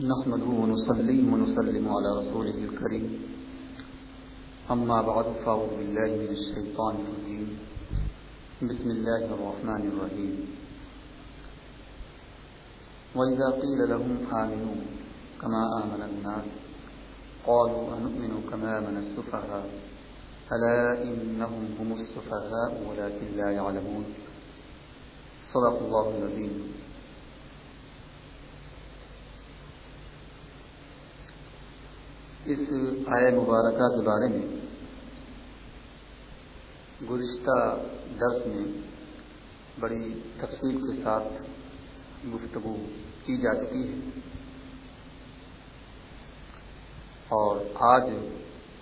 نحمده ونصلي ونسلم على رسوله الكريم. أما بعد، فأعوذ بالله من الشيطان الرجيم. بسم الله الرحمن الرحيم. وإذا قيل لهم آمنوا كما آمن الناس، قالوا أنؤمن كما آمن السفهاء. ألا إنهم هم السفهاء، ولكن لا يعلمون. صدق الله العظيم. اس آئے مبارکہ کے بارے میں گزشتہ درس میں بڑی تفصیل کے ساتھ گفتگو کی جا چکی ہے اور آج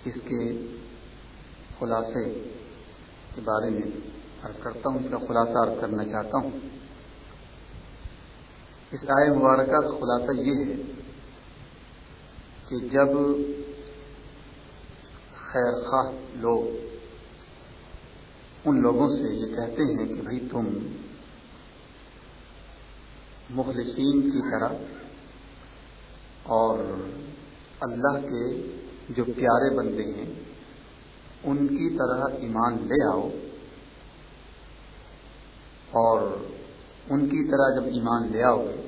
اس کے خلاصے کے بارے میں عرض کرتا ہوں، اس کا خلاصہ عرض کرنا چاہتا ہوں۔ اس آئے مبارکہ کا خلاصہ یہ ہے کہ جب خیر خواہ لوگ ان لوگوں سے یہ کہتے ہیں کہ بھائی تم مخلصین کی طرح اور اللہ کے جو پیارے بندے ہیں، ان کی طرح ایمان لے آؤ اور ان کی طرح جب ایمان لے آؤ گے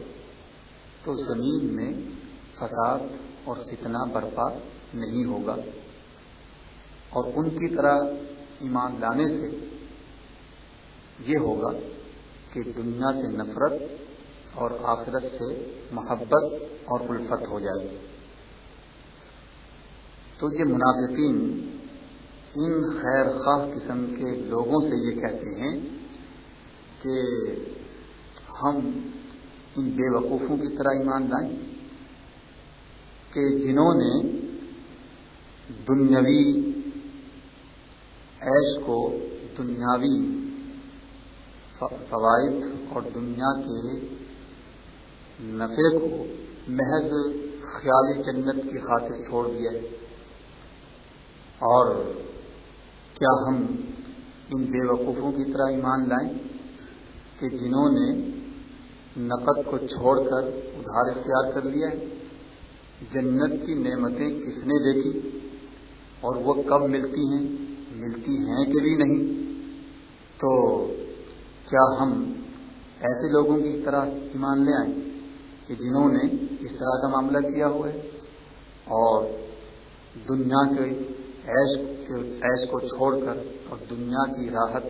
تو زمین میں فساد اور فتنہ برپا نہیں ہوگا۔ اور ان کی طرح ایمان لانے سے یہ ہوگا کہ دنیا سے نفرت اور آخرت سے محبت اور الفت ہو جائے گی۔ تو یہ منافقین ان خیر خواہ قسم کے لوگوں سے یہ کہتے ہیں کہ ہم ان بے وقوفوں کی طرح ایمان لائیں۔ کہ جنہوں نے دنیاوی عیش کو دنیاوی فوائد اور دنیا کے نفے کو محض خیالی جنت کی خاطر چھوڑ دیا ہے۔ اور کیا ہم ان بے وقوفوں کی طرح ایمان لائیں کہ جنہوں نے نقد کو چھوڑ کر ادھار اختیار کر لیا ہے؟ جنت کی نعمتیں کس نے دیکھی اور وہ کب ملتی ہیں؟ ملتی ہیں کہ بھی نہیں؟ تو کیا ہم ایسے لوگوں کی طرح ایمان لے آئیں کہ جنہوں نے اس طرح کا معاملہ کیا ہوا ہے؟ اور دنیا کے عیش کے عیش کو چھوڑ کر اور دنیا کی راحت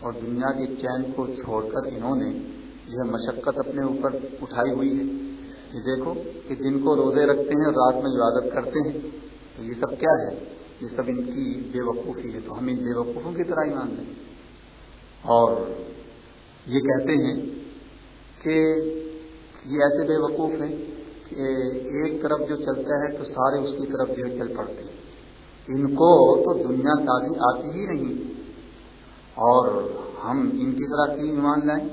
اور دنیا کے چین کو چھوڑ کر انہوں نے یہ مشقت اپنے اوپر اٹھائی ہوئی ہے۔ یہ دیکھو کہ دن کو روزے رکھتے ہیں رات میں عبادت کرتے ہیں، تو یہ سب کیا ہے؟ یہ سب ان کی بے وقوفی ہے، تو ہم ان بے وقوفوں کی طرح ایمان لیں۔ اور یہ کہتے ہیں کہ یہ ایسے بے وقوف ہیں کہ ایک طرف جو چلتا ہے تو سارے اس کی طرف جو ہے چل پڑتے ہیں۔ ان کو تو دنیا سازی آتی ہی نہیں۔ اور ہم ان کی طرح کی ایمان لائیں؟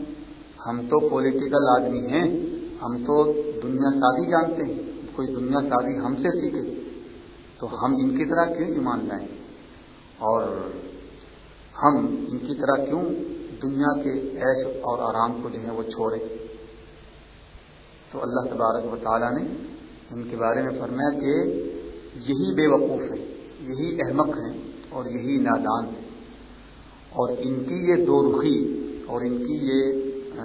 ہم تو پولیٹیکل آدمی ہیں، ہم تو دنیا سازی جانتے ہیں، کوئی دنیا سازی ہم سے سیکھے۔ تو ہم ان کی طرح کیوں ایمان لائیں؟ اور ہم ان کی طرح کیوں دنیا کے عیش اور آرام کو جو ہے وہ چھوڑے تو اللہ تبارک و تعالیٰ نے ان کے بارے میں فرمایا کہ یہی بے وقوف ہے یہی احمق ہیں اور یہی نادان ہے اور ان کی یہ دو رخی اور ان کی یہ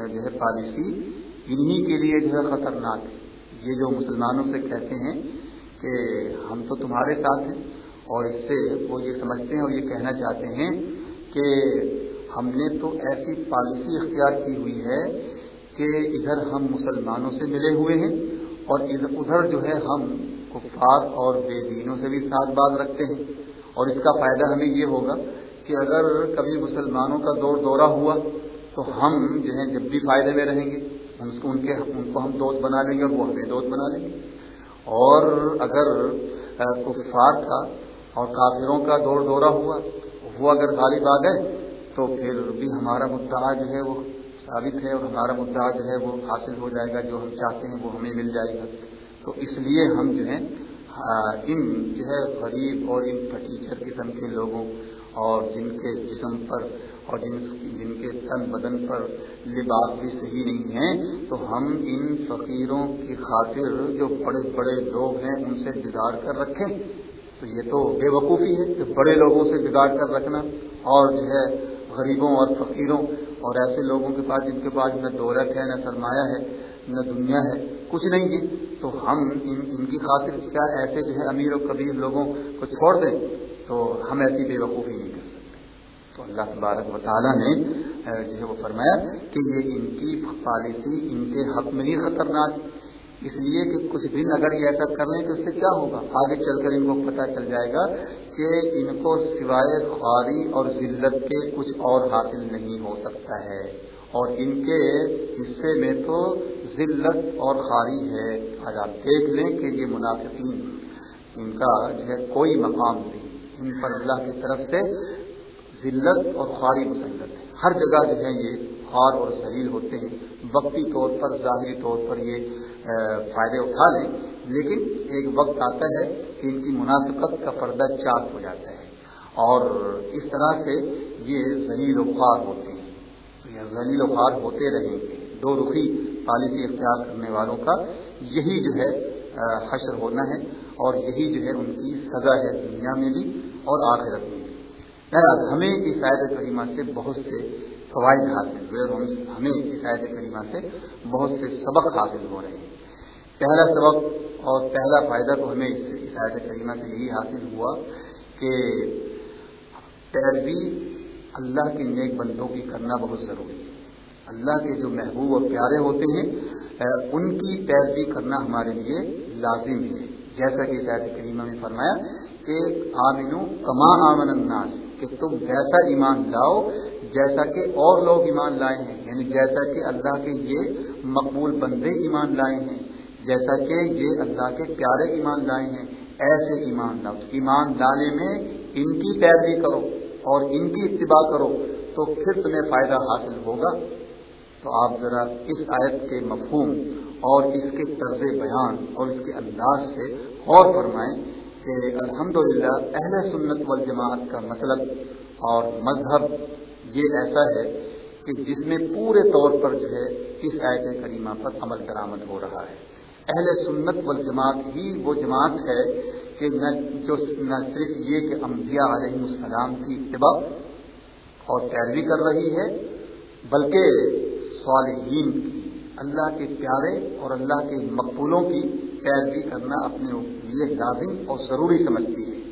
جو ہے پالیسی انہی کے لیے جو ہے خطرناک ہے۔ یہ جو مسلمانوں سے کہتے ہیں کہ ہم تو تمہارے ساتھ ہیں اور اس سے وہ یہ سمجھتے ہیں اور یہ کہنا چاہتے ہیں کہ ہم نے تو ایسی پالیسی اختیار کی ہوئی ہے کہ ادھر ہم مسلمانوں سے ملے ہوئے ہیں اور ادھر جو ہے ہم کفار اور بے دینوں سے بھی ساتھ بات رکھتے ہیں۔ اور اس کا فائدہ ہمیں یہ ہوگا کہ اگر کبھی مسلمانوں کا دور دورہ ہوا تو ہم جو ہے جب بھی فائدے میں رہیں گے۔ ان کو ان کے ان کو ہم دوست بنا لیں گے اور وہ ہمیں دوست بنا لیں گے۔ اور اگر کفار کا اور کافروں کا دور دورہ ہوا، وہ اگر غالب آ گئے، تو پھر بھی ہمارا مدعا جو ہے وہ ثابت ہے اور ہمارا مدعا جو ہے وہ حاصل ہو جائے گا، جو ہم چاہتے ہیں وہ ہمیں مل جائے گا۔ تو اس لیے ہم جو ہے ان جو ہے غریب اور ان پٹیچر قسم کے لوگوں اور جن کے جسم پر اور جن جن کے تن بدن پر لباس بھی صحیح نہیں ہیں، تو ہم ان فقیروں کی خاطر جو بڑے بڑے لوگ ہیں، ان سے بگاڑ کر رکھیں۔ تو یہ تو بے وقوفی ہے کہ بڑے لوگوں سے بگاڑ کر رکھنا اور جو ہے غریبوں اور فقیروں اور ایسے لوگوں کے پاس جن کے پاس نہ دولت ہے، نہ سرمایہ ہے، نہ دنیا ہے، کچھ نہیں ہے۔ تو ہم ان ان کی خاطر کیا ایسے جو ہے امیر و کبیر لوگوں کو چھوڑ دیں؟ تو ہم ایسی بے وقوفی نہیں کر سکتے۔ تو اللہ تبارک و تعالیٰ نے جو ہے وہ فرمایا کہ یہ ان کی پالیسی، ان کے حق میں نہیں خطرناک۔ اس لیے کہ کچھ دن اگر یہ ایسا کر لیں تو اس سے کیا ہوگا؟ آگے چل کر ان کو پتہ چل جائے گا کہ ان کو سوائے خواری اور ذلت کے کچھ اور حاصل نہیں ہو سکتا ہے۔ اور ان کے حصے میں تو ذلت اور خاری ہے۔ آج آپ دیکھ لیں کہ یہ منافقین، ان کا جو ہے کوئی مقام نہیں۔ ان پر اللہ کی طرف سے ذلت اور خواری مسلط ہے۔ ہر جگہ جو ہے یہ خوار اور ذلیل ہوتے ہیں۔ وقتی طور پر، ظاہری طور پر یہ فائدے اٹھا لیں۔ لیکن ایک وقت آتا ہے کہ ان کی مناسبت کا پردہ چاک ہو جاتا ہے۔ اور اس طرح سے یہ ذلیل و خوار ہوتے ہیں۔ یہ ذلیل و خوار ہوتے رہیں گے۔ دو رخی پالیسی اختیار کرنے والوں کا یہی جو ہے حشر ہونا ہے۔ اور یہی جو ہے، ان کی سزا ہے دنیا میں بھی۔ اور آخرت میں۔ بہرحال، ہمیں اس عید کریمہ سے بہت سے فوائد حاصل ہوئے اور ہمیں اس عید کریمہ سے بہت سے سبق حاصل ہو رہے ہیں۔ پہلا سبق اور پہلا فائدہ تو ہمیں اس عید کریمہ سے یہی حاصل ہوا کہ پیروی اللہ کے نیک بندوں کی کرنا بہت ضروری ہے۔ اللہ کے جو محبوب اور پیارے ہوتے ہیں ان کی پیروی کرنا ہمارے لیے لازم ہے۔ جیسا کہ اس عید کریمہ میں فرمایا کہ آمنو کما آمن الناس، کہ تم ویسا ایمان لاؤ جیسا کہ اور لوگ ایمان لائے ہیں۔ یعنی جیسا کہ اللہ کے یہ مقبول بندے ایمان لائے ہیں، جیسا کہ یہ اللہ کے پیارے ایمان لائے ہیں۔ ایسے ایمان لاؤ۔ ایمان لانے میں ان کی پیروی کرو اور ان کی اتباع کرو تو پھر تمہیں فائدہ حاصل ہوگا۔ تو آپ ذرا اس آیت کے مفہوم اور اس کے طرز بیان اور اس کے انداز سے غور فرمائیں۔ کہ الحمدللہ اہل سنت والجماعت کا مطلب اور مذہب یہ ایسا ہے کہ جس میں پورے طور پر جو ہے اس آیت کریمہ پر عمل درآمد ہو رہا ہے۔ اہل سنت والجماعت ہی وہ جماعت ہے کہ نہ جو نہ صرف یہ کہ انبیاء علیہ السلام کی اتباع اور پیروی کر رہی ہے، بلکہ صالحین کی، اللہ کے پیارے اور اللہ کے مقبولوں کی پیروی کرنا اپنے لیے لازم اور ضروری سمجھتی ہے۔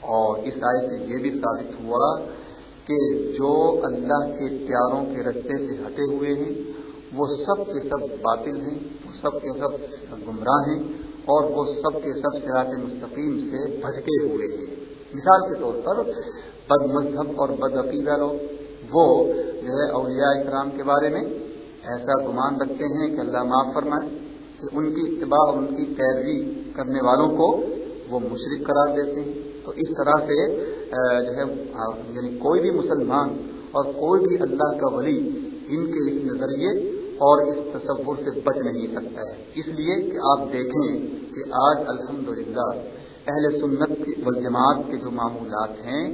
اور اس آئے سے یہ بھی ثابت ہوا کہ جو اللہ کے پیاروں کے رستے سے ہٹے ہوئے ہیں، وہ سب کے سب باطل ہیں، وہ سب کے سب گمراہ ہیں اور وہ سب کے سب سراط مستقیم سے بھٹکے ہوئے ہیں۔ مثال کے طور پر بد مذہب اور بد عقیدہ لوگ، وہ جو ہے اولیاء اکرام کے بارے میں ایسا گمان رکھتے ہیں کہ اللہ معاف فرمائے۔ کہ ان کی اتباع اور ان کی پیروی کرنے والوں کو وہ مشرق قرار دیتے ہیں۔ تو اس طرح سے جو ہے یعنی کوئی بھی مسلمان اور کوئی بھی اللہ کا ولی ان کے اس نظریے اور اس تصور سے بچ نہیں سکتا ہے۔ اس لیے کہ آپ دیکھیں کہ آج الحمدللہ اہل سنت والجماعت کے جو معمولات ہیں،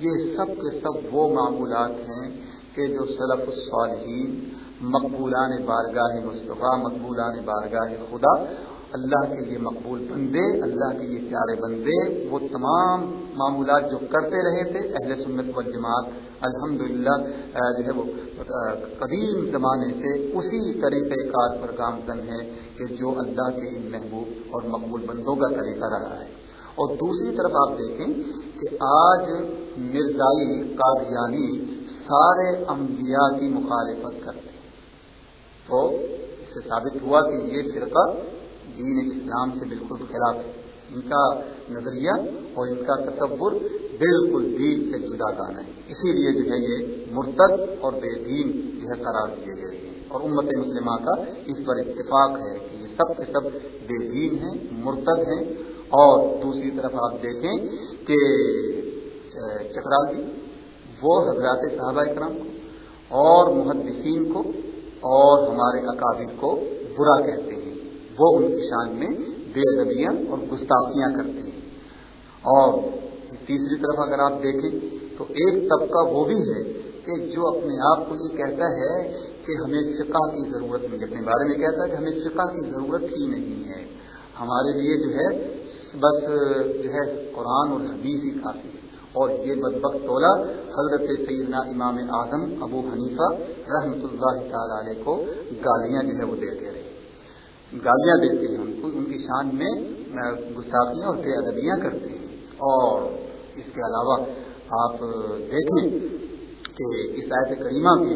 یہ سب کے سب وہ معمولات ہیں کہ جو سلف الصالحین مقبولان بارگاہ مصطفیٰ، مقبولان بارگاہ خدا۔ اللہ کے یہ مقبول بندے، اللہ کے یہ پیارے بندے۔ وہ تمام معمولات جو کرتے رہے تھے، اہل سنت والجماعت الحمد للہ جو ہے وہ قدیم زمانے سے اسی طریقہ کار پر کام کن ہے کہ جو اللہ کے ان محبوب اور مقبول بندوں کا طریقہ رہا ہے۔ اور دوسری طرف آپ دیکھیں کہ آج مرزائی قادیانی سارے انبیاء کی مخالفت کرتے ہیں۔ تو اس سے ثابت ہوا کہ یہ فرقہ دین اسلام سے بالکل خلاف ہے۔ ان کا نظریہ اور ان کا تصور بالکل دین سے جدا گانا ہے۔ اسی لیے جو ہے یہ مرتد اور بے دین جو ہے قرار دیے گئے ہیں۔ اور امت مسلمہ کا اس پر اتفاق ہے کہ یہ سب کے سب بے دین ہیں، مرتد ہیں۔ اور دوسری طرف آپ دیکھیں کہ اچھا، چکرال جی وہ حضرات صحابہ کرام کو اور محدثین کو اور ہمارے اکابر کو برا کہتے ہیں۔ وہ ان کی شان میں بے ادبیاں اور گستاخیاں کرتے ہیں۔ اور تیسری طرف اگر آپ دیکھیں تو ایک طبقہ وہ بھی ہے کہ جو اپنے آپ کو یہ کہتا ہے کہ ہمیں فقہ کی ضرورت نہیں اپنے بارے میں کہتا ہے کہ ہمیں فقہ کی ضرورت ہی نہیں ہے۔ ہمارے لیے جو ہے بس جو ہے قرآن اور حدیث ہی کافی ہے۔ اور یہ بدبخت تولا حضرت سیدنا امام اعظم ابو حنیفہ رحمۃ اللہ تعالی علیہ کو گالیاں جو ہے وہ دیتے رہے گالیاں دیتے ہیں ان کو ان کی شان میں گستاخیاں اور بے ادبیاں کرتے ہیں۔ اور اس کے علاوہ آپ دیکھیں کہ اس آیت کریمہ کے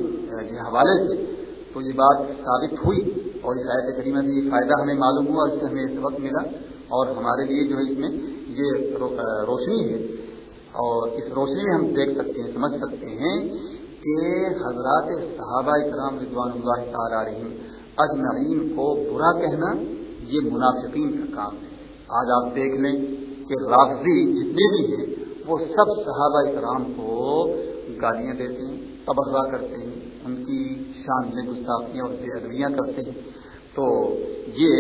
حوالے سے تو یہ بات ثابت ہوئی اور اس آیت کریمہ سے یہ فائدہ ہمیں معلوم ہوا اس سے ہمیں اس وقت ملا اور ہمارے لیے جو ہے اس میں یہ روشنی ہے اور اس روشنی میں ہم دیکھ سکتے ہیں، سمجھ سکتے ہیں کہ حضرات صحابہ کرام رضوان اللہ تعالی علیہ اجمعین کو برا کہنا یہ منافقین کا کام ہے۔ آج آپ دیکھ لیں کہ رافضی جتنے بھی ہیں، وہ سب صحابہ کرام کو گالیاں دیتے ہیں تبرہ کرتے ہیں، ان کی شان میں گستاخیاں اور بے ادبیاں کرتے ہیں۔ تو یہ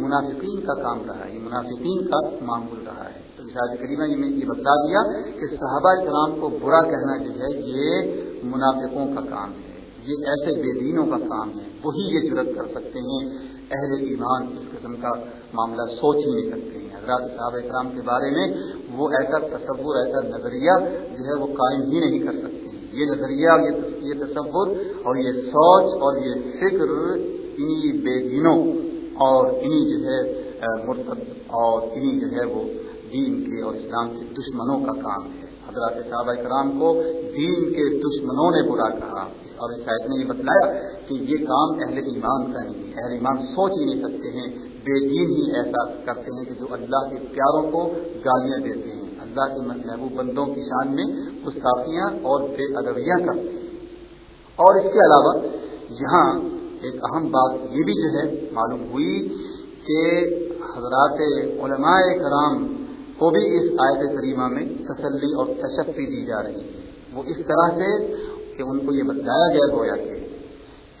منافقین کا کام رہا ہے، یہ منافقین کا معمول رہا ہے۔ تو مثال کریمہ جی میں یہ بتا دیا کہ صحابہ کرام کو برا کہنا جو ہے، یہ منافقوں کا کام ہے۔ یہ ایسے بے دینوں کا کام ہے۔ وہی یہ جرت کر سکتے ہیں۔ اہل ایمان اس قسم کا معاملہ سوچ ہی نہیں سکتے ہیں۔ حضرات صحابہ کرام کے بارے میں وہ ایسا تصور، ایسا نظریہ جو ہے وہ قائم ہی نہیں کر سکتے یہ نظریہ یہ تصور اور یہ سوچ اور یہ فکر انہی بے دینوں اور انہی جو ہے مرتب اور انہی جو ہے وہ دین کے اور اسلام کے دشمنوں کا کام ہے۔ حضرات صحابہ کرام کو دین کے دشمنوں نے برا کہا۔ اور شاید نے یہ بتلایا کہ یہ کام اہل ایمان کا نہیں اہل ایمان سوچ ہی نہیں سکتے ہیں۔ بے دین ہی ایسا کرتے ہیں کہ جو اللہ کے پیاروں کو گالیاں دیتے ہیں۔ اللہ کے محبوب بندوں کی شان میں گستافیاں اور بے ادبیاں کرتے ہیں۔ اور اس کے علاوہ یہاں ایک اہم بات یہ بھی جو ہے معلوم ہوئی کہ حضرات علماء کرام کو بھی اس آیت کریمہ میں تسلی اور تشفی دی جا رہی ہے۔ وہ اس طرح سے کہ ان کو یہ بتایا گیا گویا کہ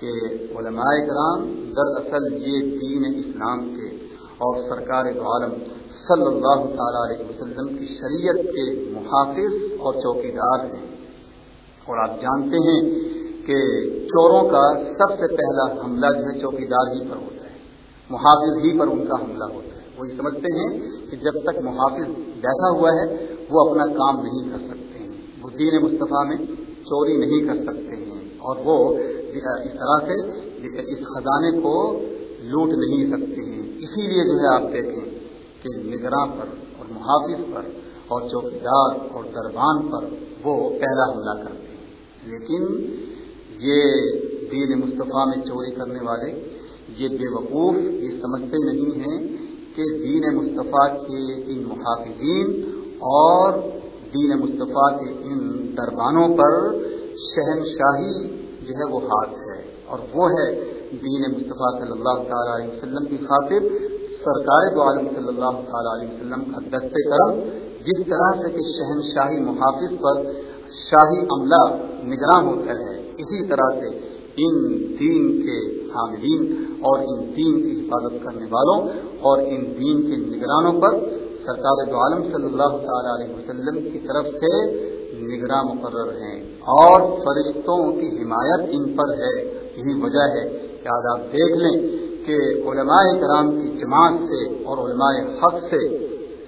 کہ علماء کرام دراصل یہ دین اسلام کے اور سرکار عالم صلی اللہ تعالی علیہ وسلم کی شریعت کے محافظ اور چوکی دار ہیں۔ اور آپ جانتے ہیں کہ چوروں کا سب سے پہلا حملہ جو ہے چوکی دار ہی پر ہوتا ہے، محافظ ہی پر ان کا حملہ ہوتا ہے۔ وہ یہ سمجھتے ہیں کہ جب تک محافظ بیٹھا ہوا ہے، وہ اپنا کام نہیں کر سکتے ہیں۔ وہ دین مصطفیٰ میں چوری نہیں کر سکتے ہیں اور وہ اس طرح سے اس خزانے کو لوٹ نہیں سکتے ہیں۔ اسی لیے جو ہے آپ دیکھیں کہ نگراں پر اور محافظ پر اور چوکیدار اور دربان پر وہ پہلا حملہ کرتے ہیں۔ لیکن یہ دین مصطفیٰ میں چوری کرنے والے، یہ بے وقوف، یہ سمجھتے نہیں ہیں کہ دین مصطفیٰ کے ان محافظین اور دین مصطفیٰ کے ان دربانوں پر شہنشاہی جو ہے وہ ہاتھ ہے اور وہ ہے دین مصطفیٰ صلی اللہ تعالیٰ علیہ وسلم کی خاطر، سرکار دو عالم صلی اللہ تعالیٰ علیہ وسلم کا دست کرم، جس طرح سے کہ شہنشاہی محافظ پر شاہی عملہ نگراں ہوتا ہے۔ اسی طرح سے ان دین کے حاملین اور ان دین کی حفاظت کرنے والوں اور ان دین کے نگرانوں پر سرکار دو عالم صلی اللہ تعالی علیہ وسلم کی طرف سے نگراں مقرر ہیں۔ اور فرشتوں کی حمایت ان پر ہے۔ یہی وجہ ہے کہ آج آپ دیکھ لیں کہ علماء کرام کی جماعت سے اور علماء حق سے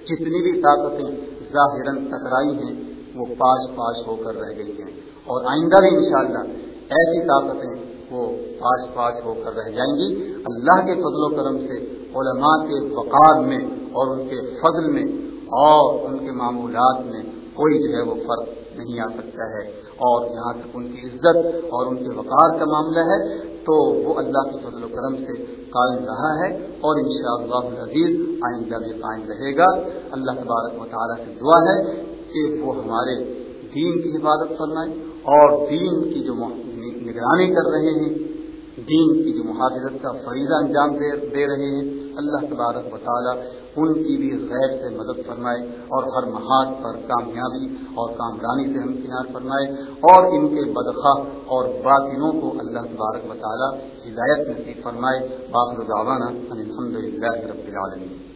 جتنی بھی طاقتیں ظاہر ٹکرائی ہیں وہ پاش پاش ہو کر رہ گئی ہیں۔ اور آئندہ بھی انشاءاللہ ایسی طاقتیں وہ پاش پاش ہو کر رہ جائیں گی۔ اللہ کے فضل و کرم سے، علماء کے وقار میں اور ان کے فضل میں اور ان کے معمولات میں کوئی جو ہے وہ فرق نہیں آ سکتا ہے۔ اور جہاں تک ان کی عزت اور ان کے وقار کا معاملہ ہے، تو وہ اللہ کے فضل و کرم سے قائم رہا ہے اور ان شاء اللہ عزیز آئندہ بھی قائم رہے گا۔ اللہ تبارک و تعالیٰ سے دعا ہے کہ وہ ہمارے دین کی حفاظت فرمائے اور دین کی جو نگرانی کر رہے ہیں، دین کی جو محافظت کا فریضہ انجام دے رہے ہیں، اللہ تبارک و تعالیٰ ان کی بھی غیر سے مدد فرمائے اور ہر محاذ پر کامیابی اور کامرانی سے ہم کنار فرمائے اور ان کے بدخواہ اور باطنوں کو اللہ تبارک و تعالیٰ ہدایت نصیب فرمائے۔ باخر دعوانا الحمد للہ رب العالمین۔